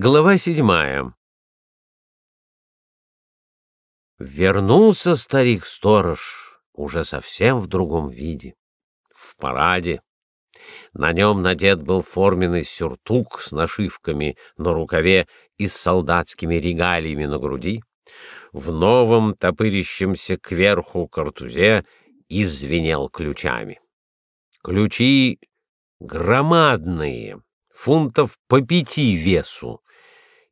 Глава седьмая. Вернулся старик-сторож уже совсем в другом виде, в параде. На нем надет был форменный сюртук с нашивками на рукаве и с солдатскими регалиями на груди. В новом топырящемся кверху картузе извинел ключами. Ключи громадные, фунтов по пяти весу,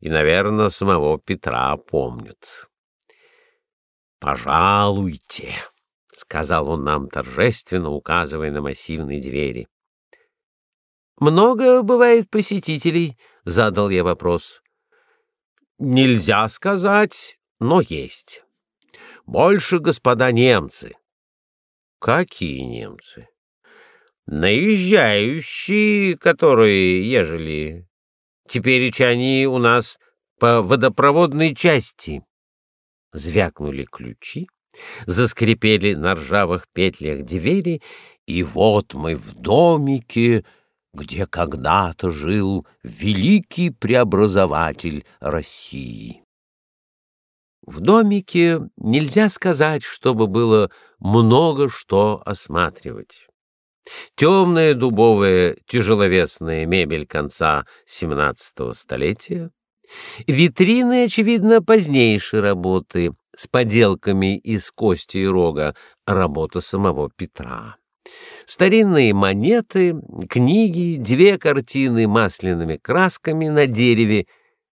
и, наверное, самого Петра помнят. «Пожалуйте», — сказал он нам торжественно, указывая на массивные двери. «Много бывает посетителей?» — задал я вопрос. «Нельзя сказать, но есть. Больше, господа, немцы». «Какие немцы?» «Наезжающие, которые, ежели Теперь они у нас по водопроводной части. Звякнули ключи, заскрипели на ржавых петлях двери, и вот мы в домике, где когда-то жил великий преобразователь России. В домике нельзя сказать, чтобы было много что осматривать. Темная дубовая тяжеловесная мебель конца XVII столетия, витрины, очевидно, позднейшей работы с поделками из кости и рога, работа самого Петра. Старинные монеты, книги, две картины масляными красками на дереве,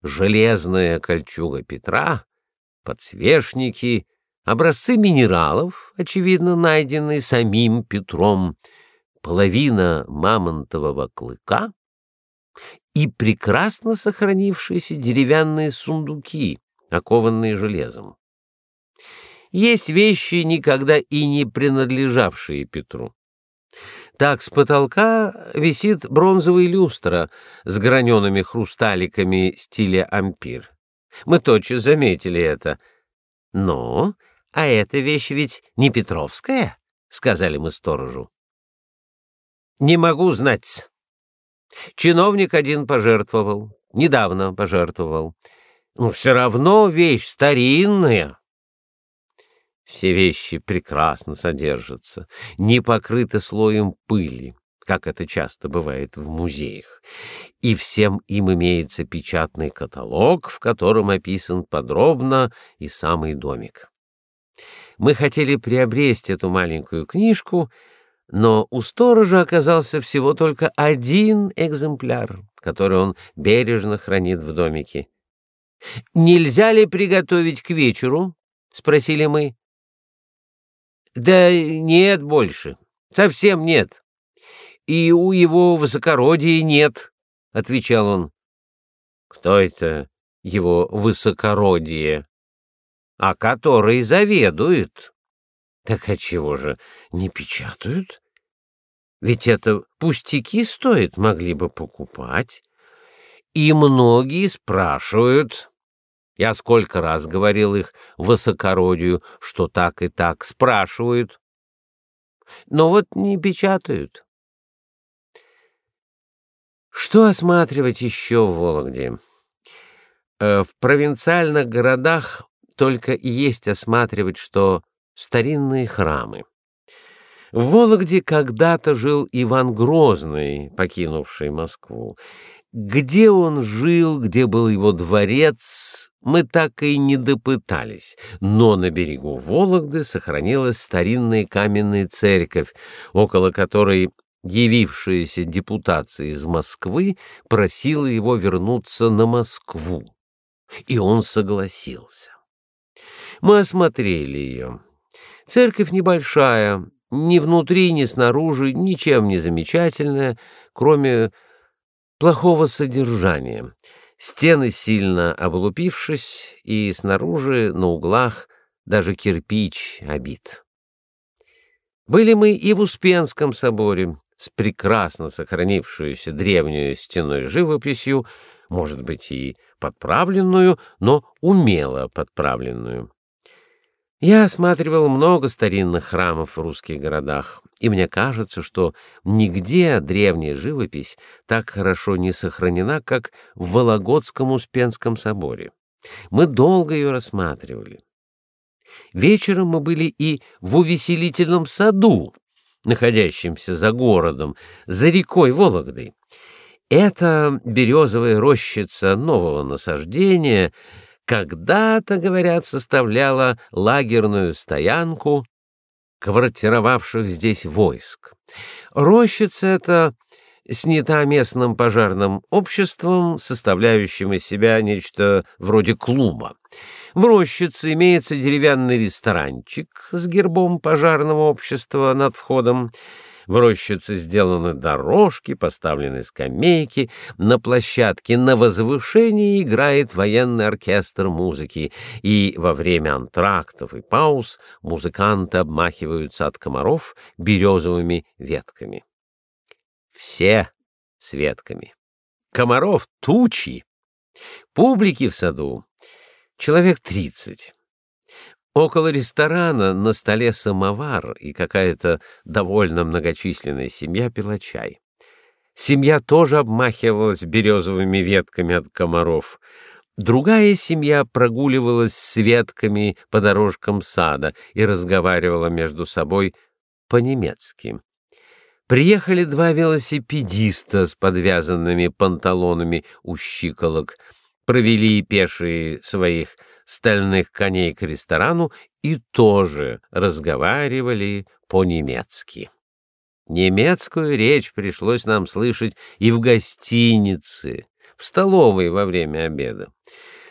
железная кольчуга Петра, подсвечники, образцы минералов, очевидно, найденные самим Петром, половина мамонтового клыка и прекрасно сохранившиеся деревянные сундуки, окованные железом. Есть вещи, никогда и не принадлежавшие Петру. Так с потолка висит бронзовый люстра с гранеными хрусталиками стиля ампир. Мы тотчас заметили это. «Ну, а эта вещь ведь не Петровская?» — сказали мы сторожу. Не могу знать. Чиновник один пожертвовал, недавно пожертвовал. Но все равно вещь старинная. Все вещи прекрасно содержатся, не покрыты слоем пыли, как это часто бывает в музеях. И всем им имеется печатный каталог, в котором описан подробно и самый домик. Мы хотели приобрести эту маленькую книжку — но у сторожа оказался всего только один экземпляр, который он бережно хранит в домике. «Нельзя ли приготовить к вечеру?» — спросили мы. «Да нет больше, совсем нет. И у его высокородия нет», — отвечал он. «Кто это его высокородие?» «А который заведует». Так отчего же не печатают? Ведь это пустяки стоит, могли бы покупать. И многие спрашивают. Я сколько раз говорил их высокородию, что так и так спрашивают. Но вот не печатают. Что осматривать еще в Вологде? Э, в провинциальных городах только есть осматривать, что старинные храмы. В Вологде когда-то жил Иван Грозный, покинувший Москву. Где он жил, где был его дворец, мы так и не допытались, но на берегу Вологды сохранилась старинная каменная церковь, около которой явившаяся депутация из Москвы просила его вернуться на Москву. И он согласился. Мы осмотрели ее. Церковь небольшая, ни внутри, ни снаружи, ничем не замечательная, кроме плохого содержания. Стены сильно облупившись, и снаружи, на углах, даже кирпич обит. Были мы и в Успенском соборе, с прекрасно сохранившуюся древнюю стеной живописью, может быть, и подправленную, но умело подправленную. Я осматривал много старинных храмов в русских городах, и мне кажется, что нигде древняя живопись так хорошо не сохранена, как в Вологодском Успенском соборе. Мы долго ее рассматривали. Вечером мы были и в увеселительном саду, находящемся за городом, за рекой Вологдой. Эта березовая рощица нового насаждения — когда-то, говорят, составляла лагерную стоянку квартировавших здесь войск. Рощица эта снята местным пожарным обществом, составляющим из себя нечто вроде клуба. В рощице имеется деревянный ресторанчик с гербом пожарного общества над входом, в рощице сделаны дорожки, поставлены скамейки, на площадке на возвышении играет военный оркестр музыки, и во время антрактов и пауз музыканты обмахиваются от комаров березовыми ветками. Все с ветками. Комаров тучи. Публики в саду человек тридцать. Около ресторана на столе самовар, и какая-то довольно многочисленная семья пила чай. Семья тоже обмахивалась березовыми ветками от комаров. Другая семья прогуливалась с ветками по дорожкам сада и разговаривала между собой по-немецки. Приехали два велосипедиста с подвязанными панталонами у щиколок, провели пешие своих стальных коней к ресторану и тоже разговаривали по-немецки. Немецкую речь пришлось нам слышать и в гостинице, в столовой во время обеда.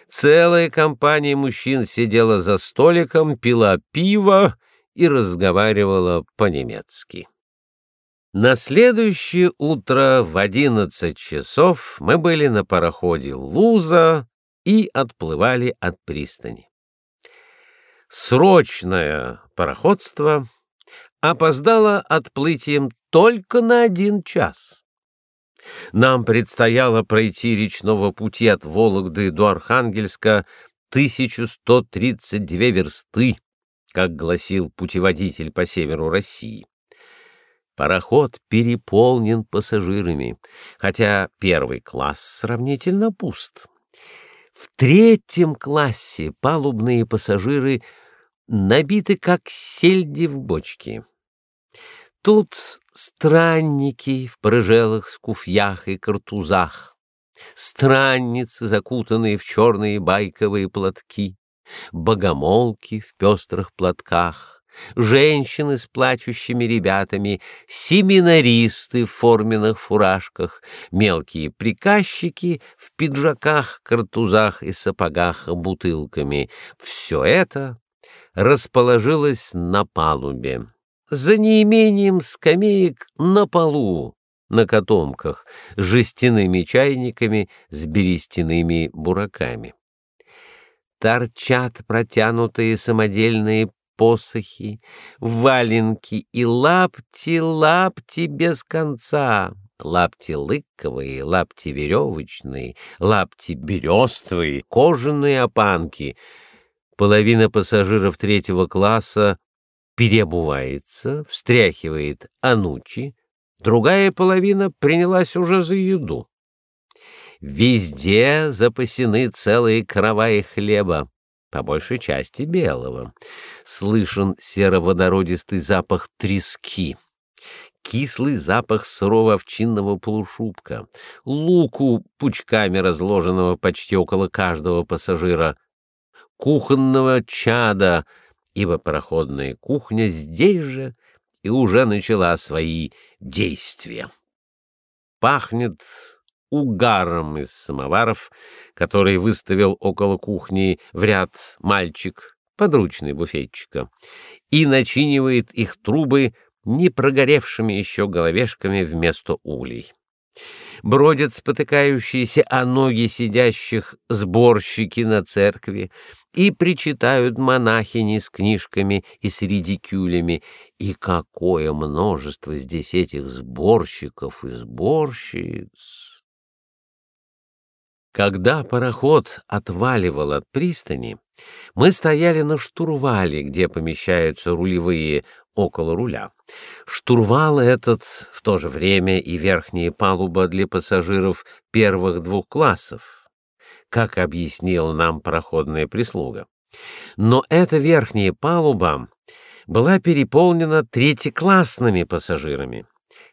Целая компания мужчин сидела за столиком, пила пиво и разговаривала по-немецки. На следующее утро в одиннадцать часов мы были на пароходе «Луза», и отплывали от пристани. Срочное пароходство опоздало отплытием только на один час. Нам предстояло пройти речного пути от Вологды до Архангельска 1132 версты, как гласил путеводитель по северу России. Пароход переполнен пассажирами, хотя первый класс сравнительно пуст. В третьем классе палубные пассажиры набиты как сельди в бочке. Тут странники в порыжелых скуфьях и картузах, странницы, закутанные в черные байковые платки, богомолки в пестрых платках, женщины с плачущими ребятами, семинаристы в форменных фуражках, мелкие приказчики в пиджаках, картузах и сапогах бутылками. Все это расположилось на палубе, за неимением скамеек на полу, на котомках, с жестяными чайниками, с берестяными бураками. Торчат протянутые самодельные посохи, валенки и лапти-лапти без конца. Лапти лыковые, лапти веревочные, лапти берестовые, кожаные опанки. Половина пассажиров третьего класса переобувается, встряхивает анучи, другая половина принялась уже за еду. Везде запасены целые караваи хлеба по большей части белого. Слышен сероводородистый запах трески, кислый запах сырого овчинного полушубка, луку, пучками разложенного почти около каждого пассажира, кухонного чада, ибо пароходная кухня здесь же и уже начала свои действия. Пахнет угаром из самоваров, который выставил около кухни в ряд мальчик, подручный буфетчика, и начинивает их трубы не прогоревшими еще головешками вместо улей. Бродят спотыкающиеся о ноги сидящих сборщики на церкви и причитают монахини с книжками и с редикюлями, и какое множество здесь этих сборщиков и сборщиц! Когда пароход отваливал от пристани, мы стояли на штурвале, где помещаются рулевые около руля. Штурвал этот в то же время и верхняя палуба для пассажиров первых двух классов, как объяснила нам пароходная прислуга. Но эта верхняя палуба была переполнена третьеклассными пассажирами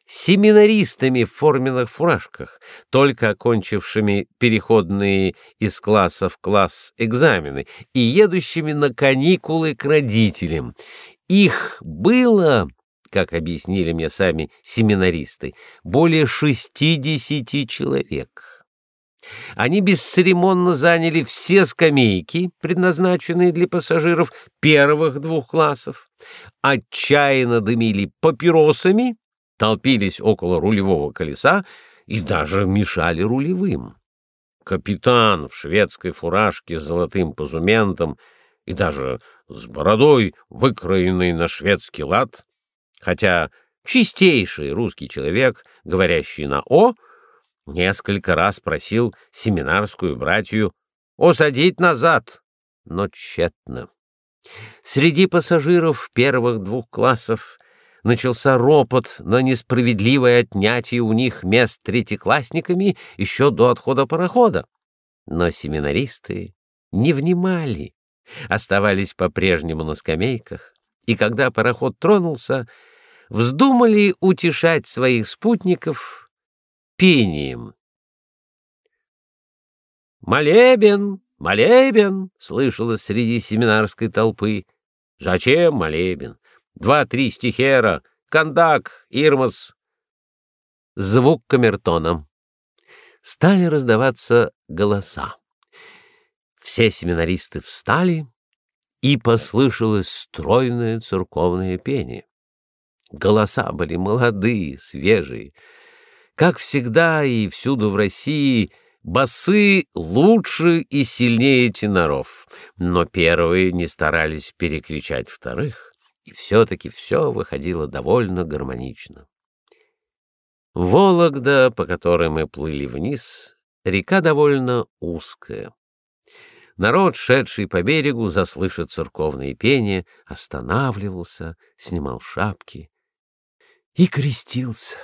семинаристами в форменных фуражках, только окончившими переходные из класса в класс экзамены и едущими на каникулы к родителям. Их было, как объяснили мне сами семинаристы, более шестидесяти человек. Они бесцеремонно заняли все скамейки, предназначенные для пассажиров первых двух классов, отчаянно дымили папиросами толпились около рулевого колеса и даже мешали рулевым. Капитан в шведской фуражке с золотым позументом и даже с бородой, выкроенной на шведский лад, хотя чистейший русский человек, говорящий на «о», несколько раз просил семинарскую братью усадить назад, но тщетно. Среди пассажиров первых двух классов начался ропот на несправедливое отнятие у них мест третьеклассниками еще до отхода парохода. Но семинаристы не внимали, оставались по-прежнему на скамейках, и когда пароход тронулся, вздумали утешать своих спутников пением. «Молебен! Молебен!» — слышалось среди семинарской толпы. «Зачем молебен? Два-три стихера, кондак, ирмас. Звук камертона. Стали раздаваться голоса. Все семинаристы встали, и послышалось стройное церковное пение. Голоса были молодые, свежие. Как всегда и всюду в России, басы лучше и сильнее теноров, но первые не старались перекричать вторых и все-таки все выходило довольно гармонично. Вологда, по которой мы плыли вниз, река довольно узкая. Народ, шедший по берегу, заслышав церковные пение, останавливался, снимал шапки и крестился.